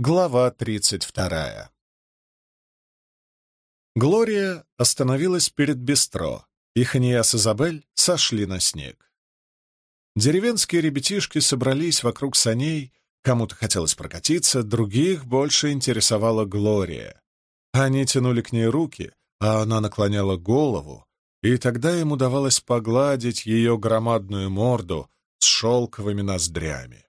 Глава тридцать вторая. Глория остановилась перед бистро, и Хания с Изабель сошли на снег. Деревенские ребятишки собрались вокруг саней, кому-то хотелось прокатиться, других больше интересовала Глория. Они тянули к ней руки, а она наклоняла голову, и тогда им удавалось погладить ее громадную морду с шелковыми ноздрями.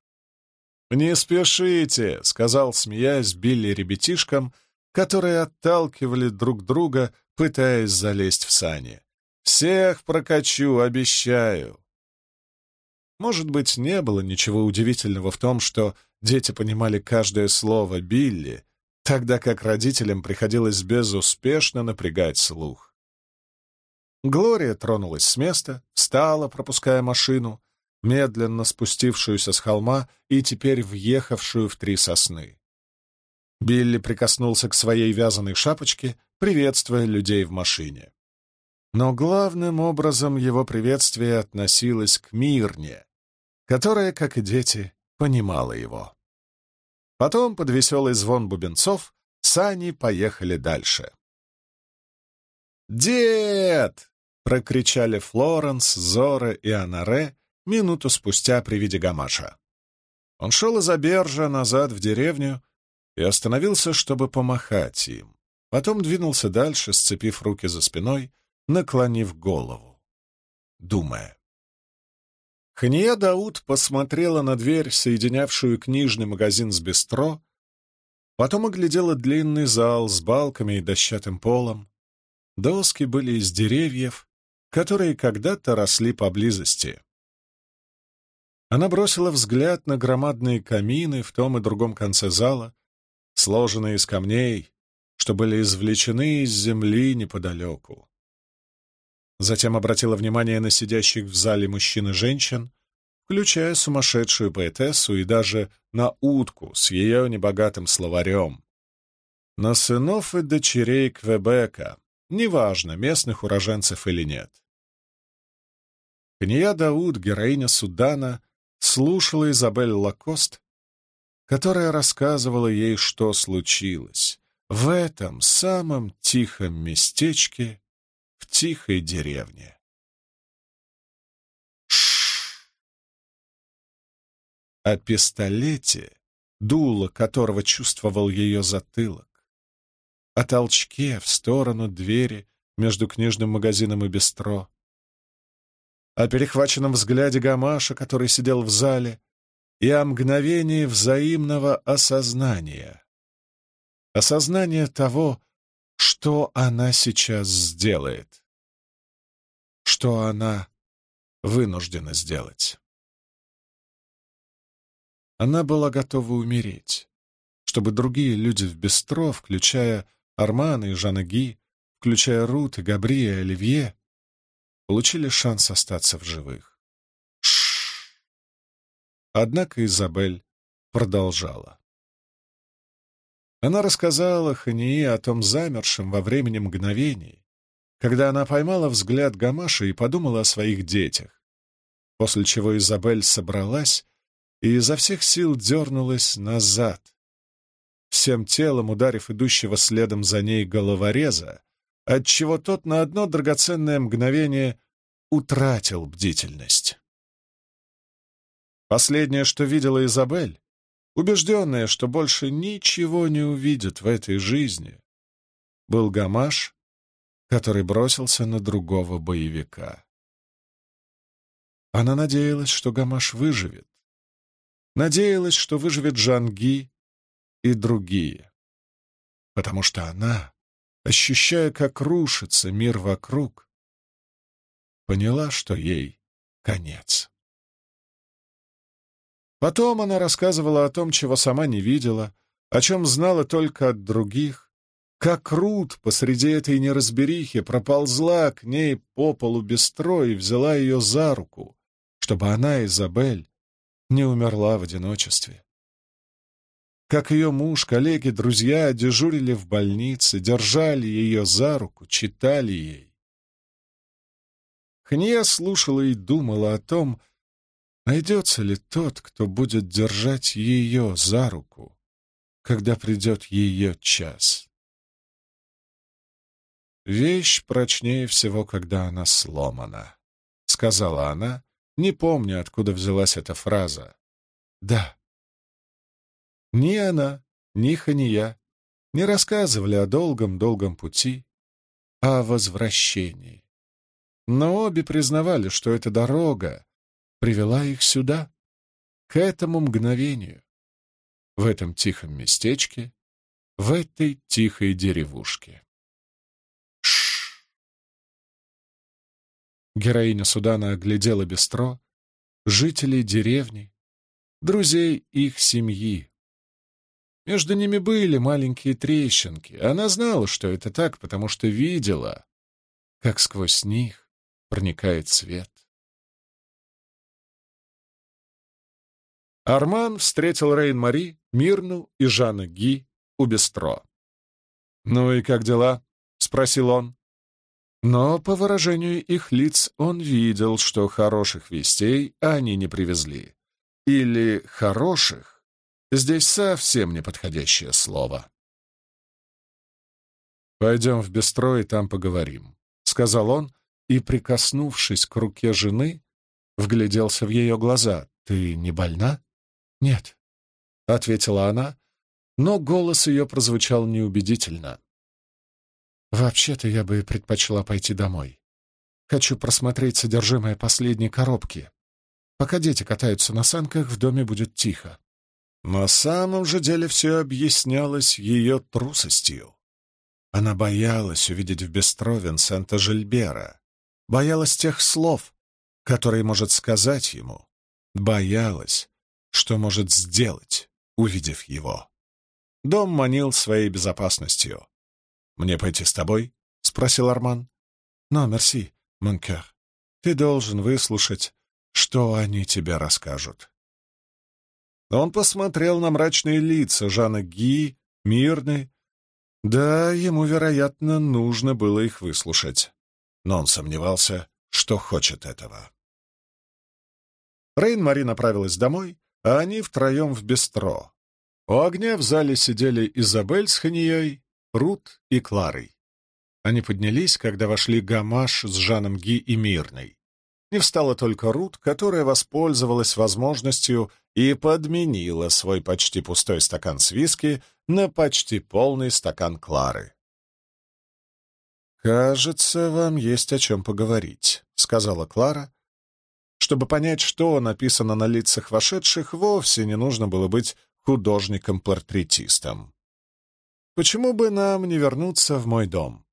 «Не спешите», — сказал, смеясь, Билли ребятишкам, которые отталкивали друг друга, пытаясь залезть в сани. «Всех прокачу, обещаю». Может быть, не было ничего удивительного в том, что дети понимали каждое слово Билли, тогда как родителям приходилось безуспешно напрягать слух. Глория тронулась с места, встала, пропуская машину, медленно спустившуюся с холма и теперь въехавшую в три сосны. Билли прикоснулся к своей вязаной шапочке, приветствуя людей в машине. Но главным образом его приветствие относилось к Мирне, которая, как и дети, понимала его. Потом, под веселый звон бубенцов, сани поехали дальше. «Дед!» — прокричали Флоренс, Зора и Анаре, минуту спустя при виде Гамаша. Он шел из Абержа назад в деревню и остановился, чтобы помахать им. Потом двинулся дальше, сцепив руки за спиной, наклонив голову, думая. Хания Дауд посмотрела на дверь, соединявшую книжный магазин с бистро, потом оглядела длинный зал с балками и дощатым полом. Доски были из деревьев, которые когда-то росли поблизости. Она бросила взгляд на громадные камины в том и другом конце зала, сложенные из камней, что были извлечены из земли неподалеку. Затем обратила внимание на сидящих в зале мужчин и женщин, включая сумасшедшую поэтессу и даже на утку с ее небогатым словарем. На сынов и дочерей Квебека, неважно, местных уроженцев или нет. Кния Дауд, героиня Судана, слушала Изабель Лакост, которая рассказывала ей, что случилось в этом самом тихом местечке в тихой деревне. Шш! О пистолете, дуло которого чувствовал ее затылок, о толчке в сторону двери между книжным магазином и бистро, о перехваченном взгляде Гамаша, который сидел в зале, и о мгновении взаимного осознания. Осознание того, что она сейчас сделает. Что она вынуждена сделать. Она была готова умереть, чтобы другие люди в бистро, включая Армана и Жанна Ги, включая Рут и Габри и Оливье, получили шанс остаться в живых. Шш. Однако Изабель продолжала. Она рассказала Хании о том замершем во времени мгновении, когда она поймала взгляд Гамаша и подумала о своих детях, после чего Изабель собралась и изо всех сил дернулась назад, всем телом ударив идущего следом за ней головореза, отчего тот на одно драгоценное мгновение утратил бдительность. Последнее, что видела Изабель, убежденная, что больше ничего не увидит в этой жизни, был Гамаш, который бросился на другого боевика. Она надеялась, что Гамаш выживет. Надеялась, что выживет Жанги и другие. Потому что она ощущая, как рушится мир вокруг, поняла, что ей конец. Потом она рассказывала о том, чего сама не видела, о чем знала только от других, как Рут посреди этой неразберихи проползла к ней по полу без и взяла ее за руку, чтобы она, Изабель, не умерла в одиночестве как ее муж, коллеги, друзья дежурили в больнице, держали ее за руку, читали ей. Хния слушала и думала о том, найдется ли тот, кто будет держать ее за руку, когда придет ее час. «Вещь прочнее всего, когда она сломана», — сказала она, не помня, откуда взялась эта фраза. «Да». Ни она, ни Хания не рассказывали о долгом-долгом пути, о возвращении. Но обе признавали, что эта дорога привела их сюда, к этому мгновению, в этом тихом местечке, в этой тихой деревушке. Шш. Героиня Судана оглядела бестро, жителей деревни, друзей их семьи. Между ними были маленькие трещинки. Она знала, что это так, потому что видела, как сквозь них проникает свет. Арман встретил Рейн-Мари, Мирну и Жанна Ги у Бестро. «Ну и как дела?» — спросил он. Но по выражению их лиц он видел, что хороших вестей они не привезли. Или «хороших» — здесь совсем неподходящее слово. «Пойдем в Бестро и там поговорим», — сказал он, и, прикоснувшись к руке жены, вгляделся в ее глаза. «Ты не больна?» «Нет», — ответила она, но голос ее прозвучал неубедительно. «Вообще-то я бы предпочла пойти домой. Хочу просмотреть содержимое последней коробки. Пока дети катаются на санках, в доме будет тихо». На самом же деле все объяснялось ее трусостью. Она боялась увидеть в Бестровен Санта-Жильбера, боялась тех слов, которые может сказать ему, боялась, что может сделать, увидев его. Дом манил своей безопасностью. «Мне пойти с тобой?» — спросил Арман. «Но, мерси, Монкер, ты должен выслушать, что они тебе расскажут». Он посмотрел на мрачные лица Жана Ги, мирны. Да, ему, вероятно, нужно было их выслушать. Но он сомневался, что хочет этого. Рейн-Мари направилась домой, а они втроем в бистро. У огня в зале сидели Изабель с Ханией, Рут и Кларой. Они поднялись, когда вошли Гамаш с Жаном Ги и Мирной. Не встала только Рут, которая воспользовалась возможностью и подменила свой почти пустой стакан с виски на почти полный стакан Клары. «Кажется, вам есть о чем поговорить», — сказала Клара, чтобы понять, что написано на лицах вошедших, вовсе не нужно было быть художником-портретистом. Почему бы нам не вернуться в мой дом?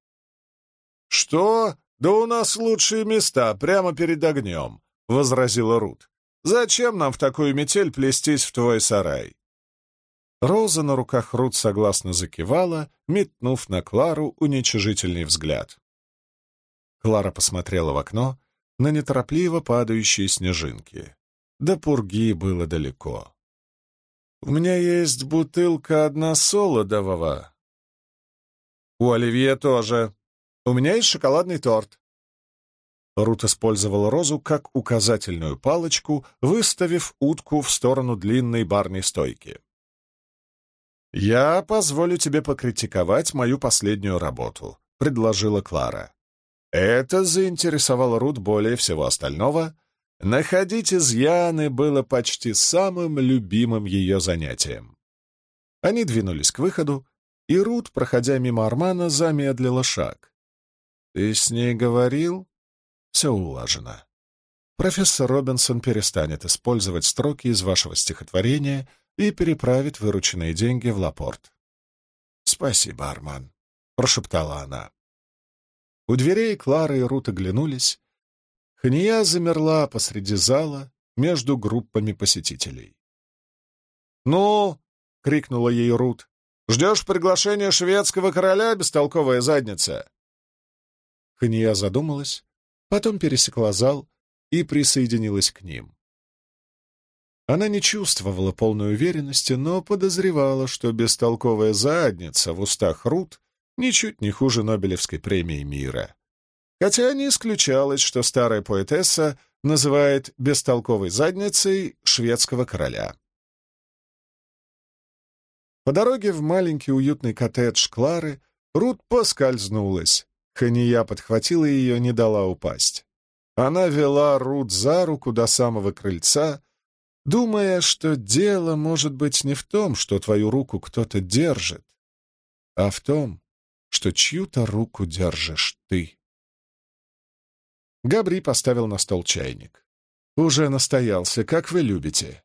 «Что? Да у нас лучшие места, прямо перед огнем», — возразила Рут. «Зачем нам в такую метель плестись в твой сарай?» Роза на руках Рут согласно закивала, метнув на Клару уничижительный взгляд. Клара посмотрела в окно на неторопливо падающие снежинки. До пурги было далеко. «У меня есть бутылка одна солодового». «У Оливье тоже. У меня есть шоколадный торт». Рут использовал розу как указательную палочку, выставив утку в сторону длинной барной стойки. «Я позволю тебе покритиковать мою последнюю работу», — предложила Клара. Это заинтересовало Рут более всего остального. Находить изъяны было почти самым любимым ее занятием. Они двинулись к выходу, и Рут, проходя мимо Армана, замедлила шаг. «Ты с ней говорил?» «Все улажено. Профессор Робинсон перестанет использовать строки из вашего стихотворения и переправит вырученные деньги в Лапорт». «Спасибо, Арман», — прошептала она. У дверей Клара и Рут оглянулись. Хания замерла посреди зала между группами посетителей. «Ну!» — крикнула ей Рут. «Ждешь приглашения шведского короля, бестолковая задница?» Хания задумалась, потом пересекла зал и присоединилась к ним. Она не чувствовала полной уверенности, но подозревала, что бестолковая задница в устах Рут ничуть не хуже Нобелевской премии мира. Хотя не исключалось, что старая поэтесса называет бестолковой задницей шведского короля. По дороге в маленький уютный коттедж Клары Рут поскользнулась. Хания подхватила ее, не дала упасть. Она вела Рут за руку до самого крыльца, думая, что дело может быть не в том, что твою руку кто-то держит, а в том, что чью-то руку держишь ты. Габри поставил на стол чайник. «Уже настоялся, как вы любите».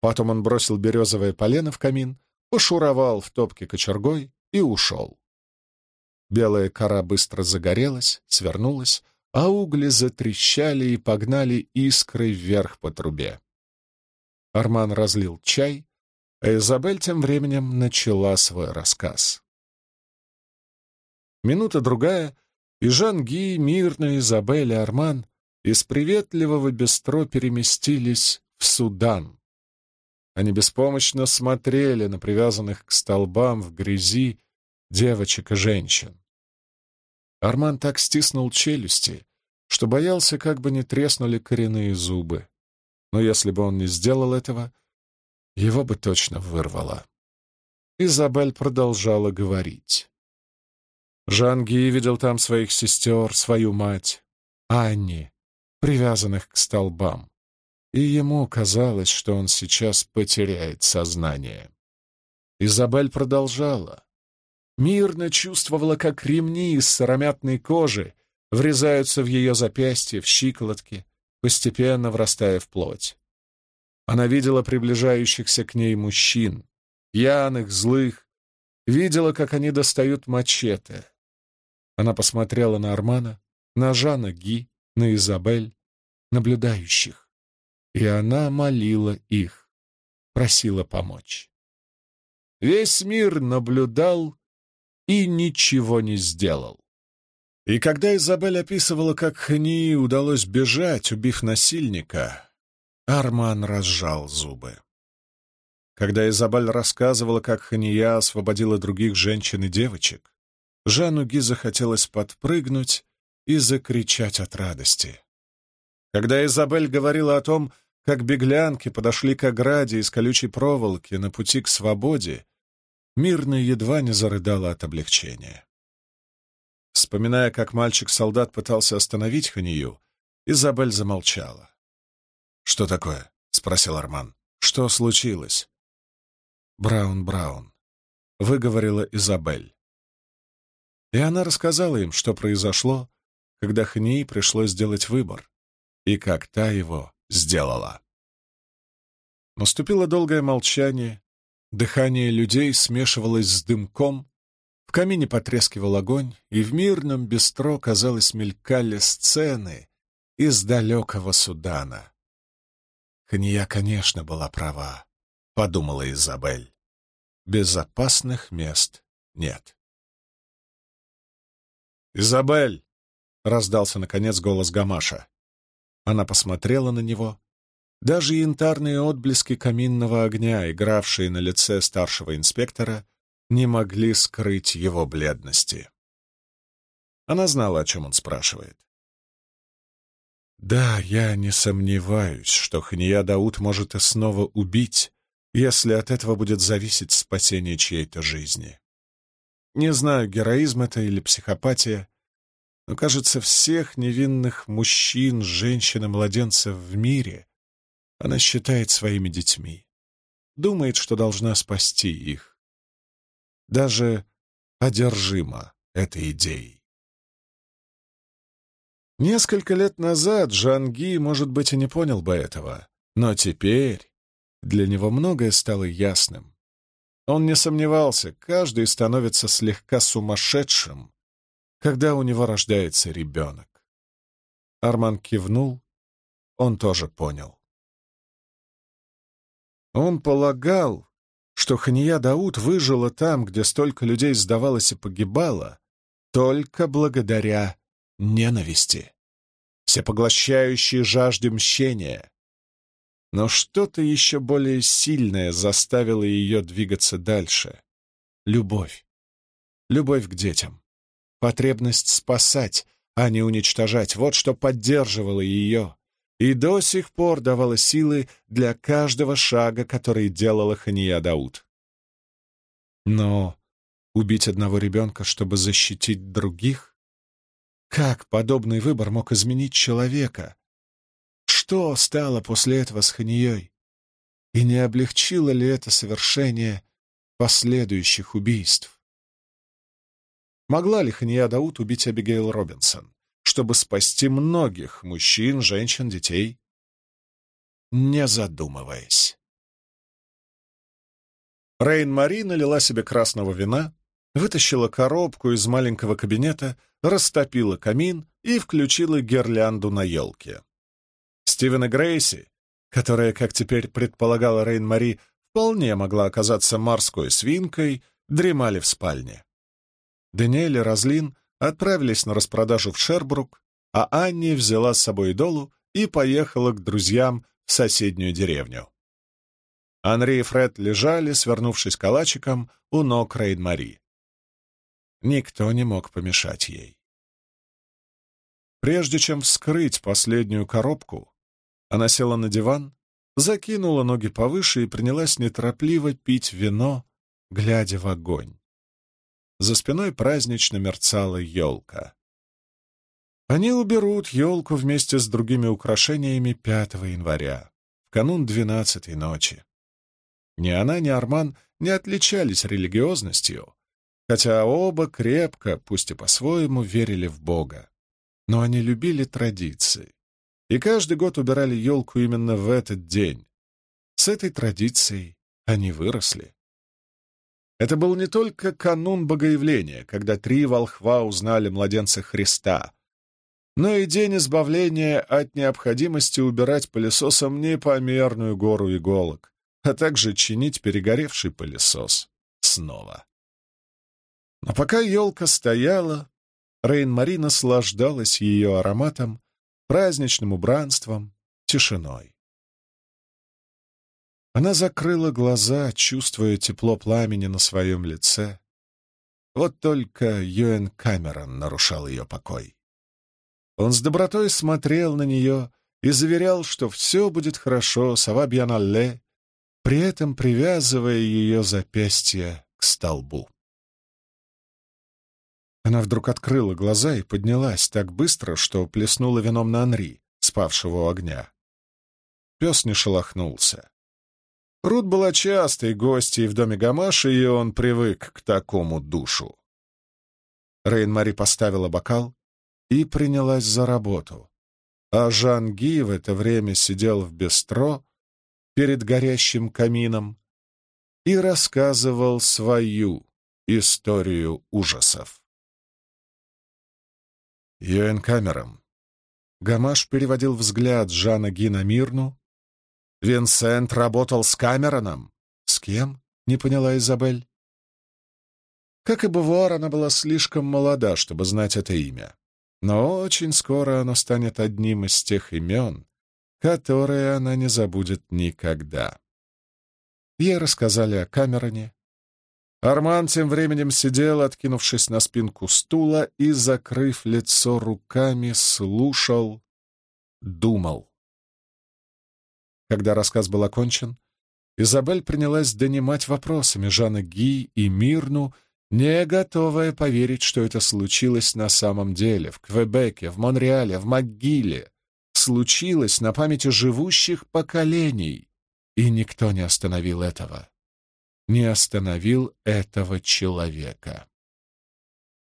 Потом он бросил березовое полено в камин, пошуровал в топке кочергой и ушел. Белая кора быстро загорелась, свернулась, а угли затрещали и погнали искры вверх по трубе. Арман разлил чай, а Изабель тем временем начала свой рассказ. Минута-другая, и Жан-Ги, Мирна, Изабель и Арман из приветливого бестро переместились в Судан. Они беспомощно смотрели на привязанных к столбам в грязи девочек и женщин. Арман так стиснул челюсти, что боялся, как бы не треснули коренные зубы. Но если бы он не сделал этого, его бы точно вырвало. Изабель продолжала говорить. Жанги видел там своих сестер, свою мать, Анни, привязанных к столбам и ему казалось, что он сейчас потеряет сознание. Изабель продолжала. Мирно чувствовала, как ремни из сыромятной кожи врезаются в ее запястье, в щиколотки, постепенно врастая в плоть. Она видела приближающихся к ней мужчин, пьяных, злых, видела, как они достают мачете. Она посмотрела на Армана, на Жана Ги, на Изабель, наблюдающих и она молила их, просила помочь. Весь мир наблюдал и ничего не сделал. И когда Изабель описывала, как Хании удалось бежать, убив насильника, Арман разжал зубы. Когда Изабель рассказывала, как Хания освободила других женщин и девочек, Жану Ги захотелось подпрыгнуть и закричать от радости. Когда Изабель говорила о том, как беглянки подошли к ограде из колючей проволоки на пути к свободе, Мирно едва не зарыдала от облегчения. Вспоминая, как мальчик-солдат пытался остановить Ханию, Изабель замолчала. «Что такое?» — спросил Арман. «Что случилось?» «Браун, Браун», — выговорила Изабель. И она рассказала им, что произошло, когда Хании пришлось сделать выбор и как та его сделала. Наступило долгое молчание, дыхание людей смешивалось с дымком, в камине потрескивал огонь, и в мирном бистро, казалось, мелькали сцены из далекого Судана. Хания, конечно, была права, — подумала Изабель. Безопасных мест нет. «Изабель!» — раздался, наконец, голос Гамаша. Она посмотрела на него. Даже янтарные отблески каминного огня, игравшие на лице старшего инспектора, не могли скрыть его бледности. Она знала, о чем он спрашивает. «Да, я не сомневаюсь, что Хания Дауд может и снова убить, если от этого будет зависеть спасение чьей-то жизни. Не знаю, героизм это или психопатия, но, кажется, всех невинных мужчин, женщин и младенцев в мире она считает своими детьми, думает, что должна спасти их. Даже одержима этой идеей. Несколько лет назад Жанги, может быть, и не понял бы этого, но теперь для него многое стало ясным. Он не сомневался, каждый становится слегка сумасшедшим, когда у него рождается ребенок. Арман кивнул, он тоже понял. Он полагал, что Хания Дауд выжила там, где столько людей сдавалось и погибало, только благодаря ненависти, всепоглощающей жажде мщения. Но что-то еще более сильное заставило ее двигаться дальше. Любовь. Любовь к детям. Потребность спасать, а не уничтожать — вот что поддерживало ее и до сих пор давало силы для каждого шага, который делала Хания Дауд. Но убить одного ребенка, чтобы защитить других? Как подобный выбор мог изменить человека? Что стало после этого с Ханией? И не облегчило ли это совершение последующих убийств? Могла ли Хания Даут убить Абигейл Робинсон, чтобы спасти многих мужчин, женщин, детей? Не задумываясь. Рейн-Мари налила себе красного вина, вытащила коробку из маленького кабинета, растопила камин и включила гирлянду на елке. Стивен и Грейси, которая, как теперь предполагала Рейн-Мари, вполне могла оказаться морской свинкой, дремали в спальне. Даниэль и Разлин отправились на распродажу в Шербрук, а Анни взяла с собой Долу и поехала к друзьям в соседнюю деревню. Анри и Фред лежали, свернувшись калачиком, у ног Рейн-Мари. Никто не мог помешать ей. Прежде чем вскрыть последнюю коробку, она села на диван, закинула ноги повыше и принялась неторопливо пить вино, глядя в огонь. За спиной празднично мерцала елка. Они уберут елку вместе с другими украшениями 5 января, в канун двенадцатой ночи. Ни она, ни Арман не отличались религиозностью, хотя оба крепко, пусть и по-своему, верили в Бога. Но они любили традиции, и каждый год убирали елку именно в этот день. С этой традицией они выросли. Это был не только канун Богоявления, когда три волхва узнали младенца Христа, но и день избавления от необходимости убирать пылесосом непомерную гору иголок, а также чинить перегоревший пылесос снова. Но пока елка стояла, Рейн-Мари наслаждалась ее ароматом, праздничным убранством, тишиной. Она закрыла глаза, чувствуя тепло пламени на своем лице. Вот только Юэн Камерон нарушал ее покой. Он с добротой смотрел на нее и заверял, что все будет хорошо, сава бьяналле, при этом привязывая ее запястье к столбу. Она вдруг открыла глаза и поднялась так быстро, что плеснула вином на Анри, спавшего у огня. Пес не шелохнулся. Рут была частой гостьей в доме Гамаши, и он привык к такому душу. Рейн-Мари поставила бокал и принялась за работу, а Жан-Ги в это время сидел в бестро перед горящим камином и рассказывал свою историю ужасов. Йоэн Камером. Гамаш переводил взгляд Жана Ги на Мирну, Винсент работал с Камероном. С кем? Не поняла Изабель. Как и Бувуар, она была слишком молода, чтобы знать это имя. Но очень скоро оно станет одним из тех имен, которые она не забудет никогда. Ей рассказали о Камероне. Арман тем временем сидел, откинувшись на спинку стула и, закрыв лицо руками, слушал, думал. Когда рассказ был окончен, Изабель принялась донимать вопросами Жана Ги и Мирну, не готовая поверить, что это случилось на самом деле, в Квебеке, в Монреале, в МcГилле, случилось на памяти живущих поколений, и никто не остановил этого. Не остановил этого человека.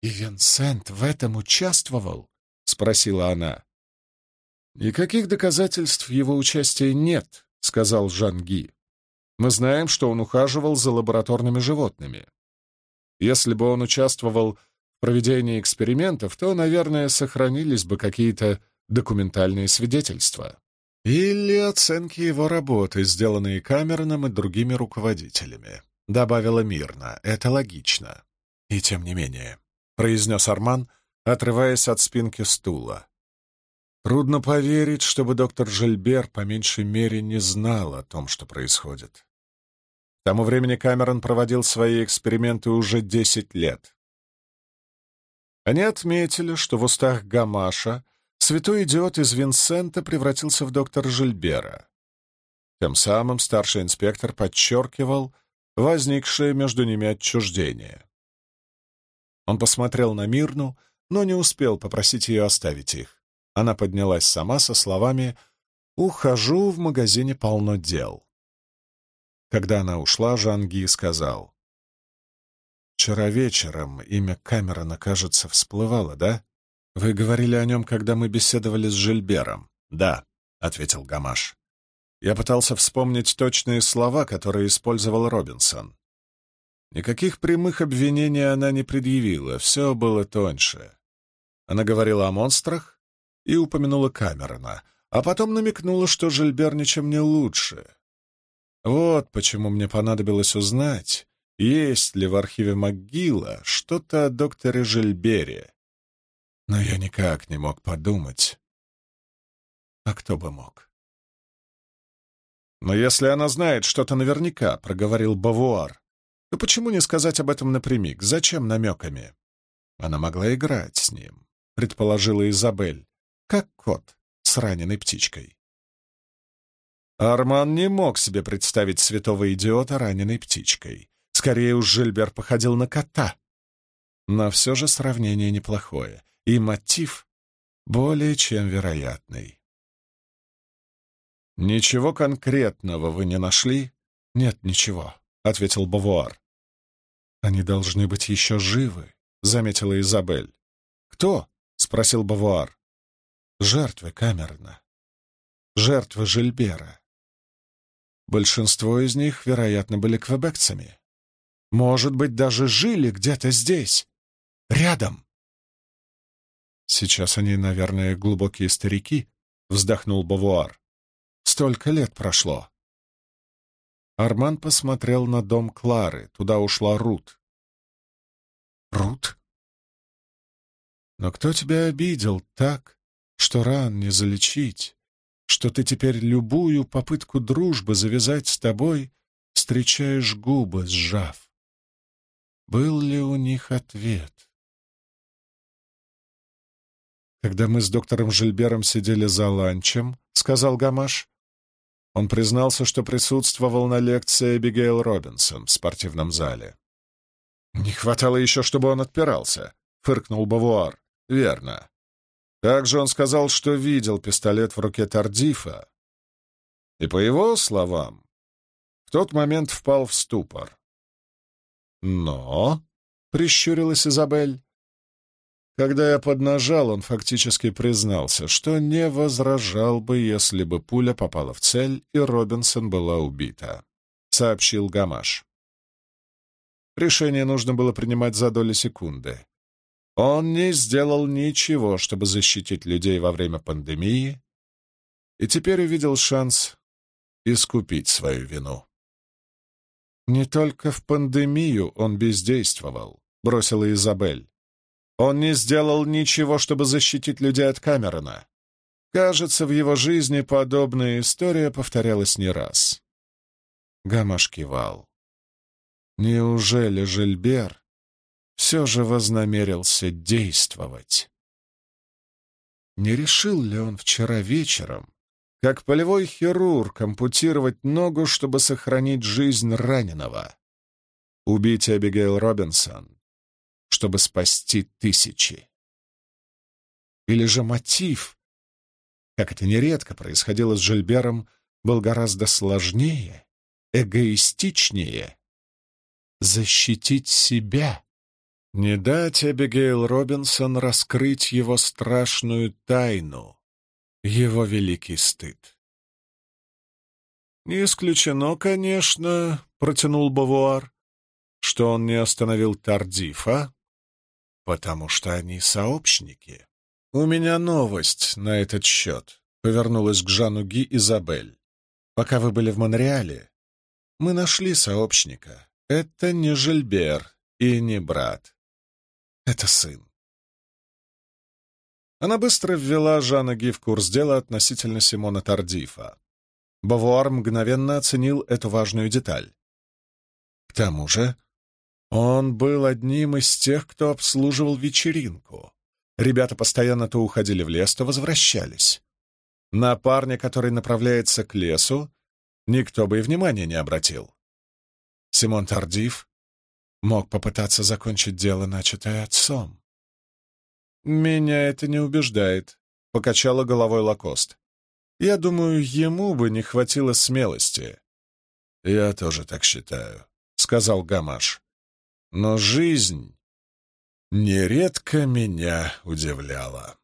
«И Винсент в этом участвовал?» — спросила она. «Никаких доказательств его участия нет», — сказал Жан Ги. «Мы знаем, что он ухаживал за лабораторными животными. Если бы он участвовал в проведении экспериментов, то, наверное, сохранились бы какие-то документальные свидетельства. Или оценки его работы, сделанные Камероном и другими руководителями», — добавила мирно. «Это логично». «И тем не менее», — произнес Арман, отрываясь от спинки стула. Трудно поверить, чтобы доктор Жильбер по меньшей мере не знал о том, что происходит. К тому времени Камерон проводил свои эксперименты уже десять лет. Они отметили, что в устах Гамаша святой идиот из Винсента превратился в доктора Жильбера. Тем самым старший инспектор подчеркивал, возникшее между ними отчуждение. Он посмотрел на Мирну, но не успел попросить ее оставить их. Она поднялась сама со словами «Ухожу, в магазине полно дел». Когда она ушла, Жанги сказал «Вчера вечером имя Камерона, кажется, всплывало, да? Вы говорили о нем, когда мы беседовали с Жильбером?» «Да», — ответил Гамаш. Я пытался вспомнить точные слова, которые использовал Робинсон. Никаких прямых обвинений она не предъявила, все было тоньше. Она говорила о монстрах и упомянула Камерона, а потом намекнула, что Жильбер ничем не лучше. Вот почему мне понадобилось узнать, есть ли в архиве МcГилла что-то о докторе Жильбере. Но я никак не мог подумать. А кто бы мог? «Но если она знает что-то наверняка», — проговорил Бавуар, то почему не сказать об этом напрямик? Зачем намеками? Она могла играть с ним, предположила Изабель, как кот с раненой птичкой. Арман не мог себе представить святого идиота раненой птичкой. Скорее уж Жильбер походил на кота. Но все же сравнение неплохое, и мотив более чем вероятный. «Ничего конкретного вы не нашли?» «Нет, ничего», — ответил Бавуар. «Они должны быть еще живы», — заметила Изабель. «Кто?» — спросил Бавуар. «Жертвы Камерна. Жертвы Жильбера. Большинство из них, вероятно, были квебекцами. Может быть, даже жили где-то здесь, рядом». «Сейчас они, наверное, глубокие старики», — вздохнул Бавуар. Столько лет прошло. Арман посмотрел на дом Клары. Туда ушла Рут. Рут? Но кто тебя обидел так, что ран не залечить, что ты теперь любую попытку дружбы завязать с тобой встречаешь губы, сжав? Был ли у них ответ? Когда мы с доктором Жильбером сидели за ланчем, — сказал Гамаш, он признался, что присутствовал на лекции Эбигейл Робинсон в спортивном зале. «Не хватало еще, чтобы он отпирался», — фыркнул Бавуар. «Верно. Также он сказал, что видел пистолет в руке Тардифа. И, по его словам, в тот момент впал в ступор. «Но», — прищурилась Изабель, когда я поднажал, он фактически признался, что не возражал бы, если бы пуля попала в цель и Робинсон была убита, — сообщил Гамаш. Решение нужно было принимать за доли секунды. Он не сделал ничего, чтобы защитить людей во время пандемии, и теперь увидел шанс искупить свою вину. «Не только в пандемию он бездействовал», — бросила Изабель. Он не сделал ничего, чтобы защитить людей от Камерона. Кажется, в его жизни подобная история повторялась не раз. Гамаш кивал. Неужели Жильбер все же вознамерился действовать? Не решил ли он вчера вечером, как полевой хирург, ампутировать ногу, чтобы сохранить жизнь раненого? Убить Эбигейл Робинсон чтобы спасти тысячи. Или же мотив, как это нередко происходило с Жильбером, был гораздо сложнее, эгоистичнее. Защитить себя, не дать Эбигейл Робинсон раскрыть его страшную тайну, его великий стыд. «Не исключено, конечно», — протянул Бавуар, — «что он не остановил Тардифа, «Потому что они сообщники. У меня новость на этот счет», — повернулась к Жану Ги Изабель. «Пока вы были в Монреале, мы нашли сообщника. Это не Жильбер и не брат. Это сын». Она быстро ввела Жана Ги в курс дела относительно Симона Тардифа. Бавуар мгновенно оценил эту важную деталь. К тому же он был одним из тех, кто обслуживал вечеринку. Ребята постоянно то уходили в лес, то возвращались. На парня, который направляется к лесу, никто бы и внимания не обратил. Симон Тардив мог попытаться закончить дело, начатое отцом. «Меня это не убеждает», — покачала головой Лакост. «Я думаю, ему бы не хватило смелости». «Я тоже так считаю», — сказал Гамаш. «Но жизнь нередко меня удивляла».